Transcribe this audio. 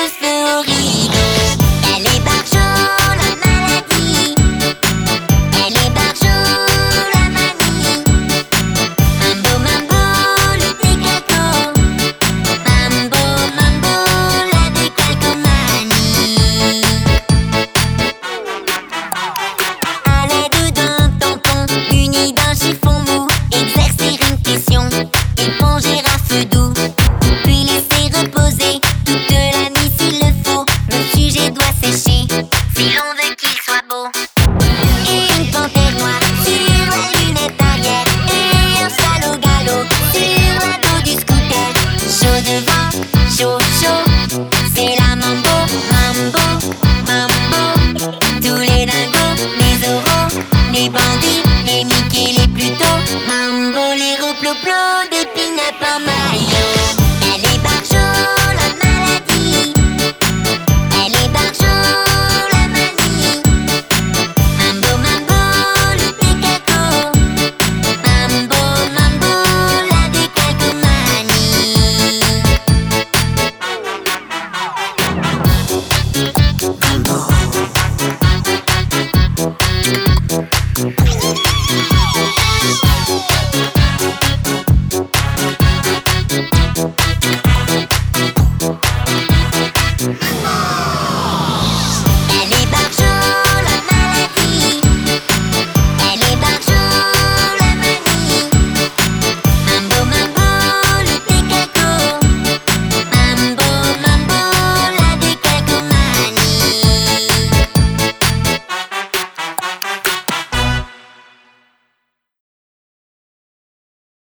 des